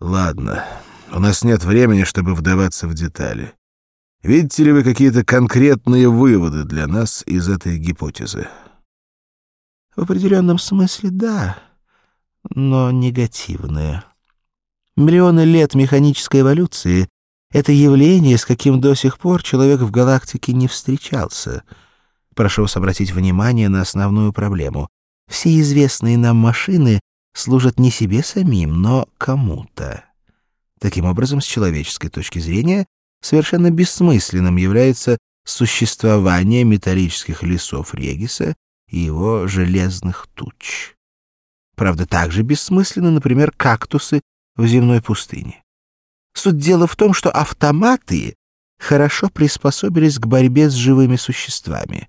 Ладно, у нас нет времени, чтобы вдаваться в детали. Видите ли вы какие-то конкретные выводы для нас из этой гипотезы? В определенном смысле да, но негативные. Миллионы лет механической эволюции — это явление, с каким до сих пор человек в галактике не встречался. Прошу вас обратить внимание на основную проблему. Все известные нам машины служат не себе самим, но кому-то. Таким образом, с человеческой точки зрения, совершенно бессмысленным является существование металлических лесов Региса и его железных туч. Правда, также бессмысленны, например, кактусы в земной пустыне. Суть дела в том, что автоматы хорошо приспособились к борьбе с живыми существами.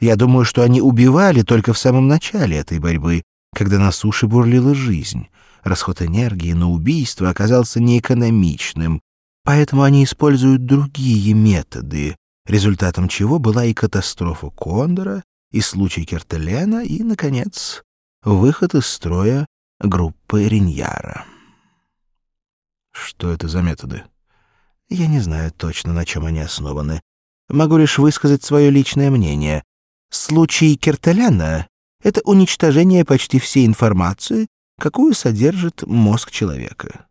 Я думаю, что они убивали только в самом начале этой борьбы, когда на суше бурлила жизнь. Расход энергии на убийство оказался неэкономичным, поэтому они используют другие методы, результатом чего была и катастрофа Кондора, и случай Кертелена, и, наконец, выход из строя группы Риньяра. Что это за методы? Я не знаю точно, на чем они основаны. Могу лишь высказать свое личное мнение. Случай Кертеляна — это уничтожение почти всей информации, какую содержит мозг человека.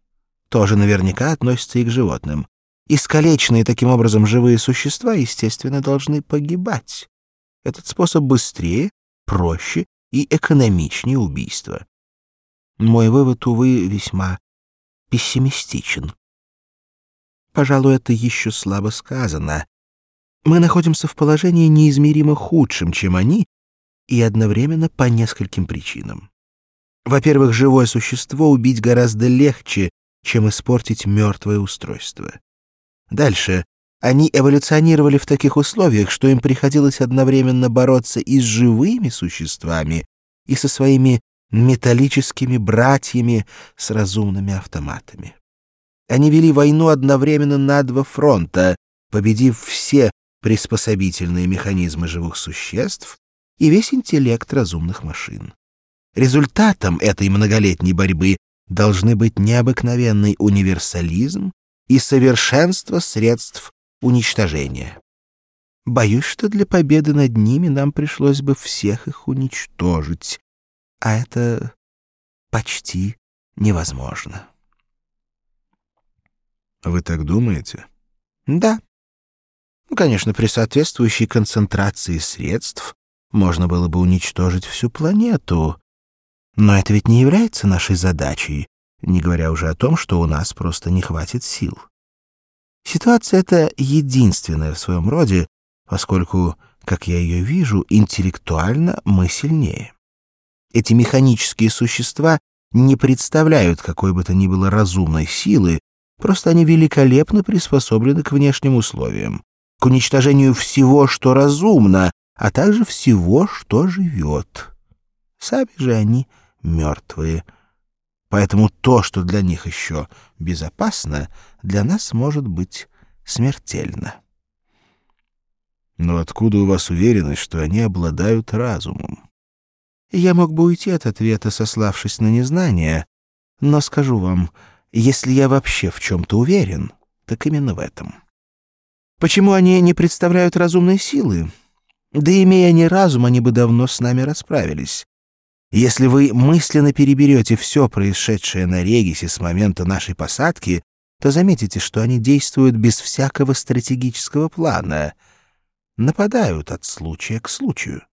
Тоже наверняка относится и к животным. Искалеченные таким образом живые существа, естественно, должны погибать. Этот способ быстрее, проще и экономичнее убийства. Мой вывод, увы, весьма пессимистичен. Пожалуй, это еще слабо сказано. Мы находимся в положении неизмеримо худшем, чем они, и одновременно по нескольким причинам. Во-первых, живое существо убить гораздо легче, чем испортить мертвое устройство. Дальше. Они эволюционировали в таких условиях, что им приходилось одновременно бороться и с живыми существами, и со своими металлическими братьями с разумными автоматами. Они вели войну одновременно на два фронта, победив все приспособительные механизмы живых существ и весь интеллект разумных машин. Результатом этой многолетней борьбы должны быть необыкновенный универсализм и совершенство средств уничтожения. Боюсь, что для победы над ними нам пришлось бы всех их уничтожить, а это почти невозможно. Вы так думаете? Да. Ну, конечно, при соответствующей концентрации средств можно было бы уничтожить всю планету, но это ведь не является нашей задачей, не говоря уже о том, что у нас просто не хватит сил. Ситуация эта единственная в своем роде, поскольку, как я ее вижу, интеллектуально мы сильнее. Эти механические существа не представляют какой бы то ни было разумной силы, просто они великолепно приспособлены к внешним условиям, к уничтожению всего, что разумно, а также всего, что живет. Сами же они — мертвые. Поэтому то, что для них еще безопасно, для нас может быть смертельно. Но откуда у вас уверенность, что они обладают разумом? Я мог бы уйти от ответа, сославшись на незнание, но скажу вам, если я вообще в чем-то уверен, так именно в этом. Почему они не представляют разумной силы? Да имея они разум, они бы давно с нами расправились. Если вы мысленно переберете все происшедшее на Регисе с момента нашей посадки, то заметите, что они действуют без всякого стратегического плана, нападают от случая к случаю.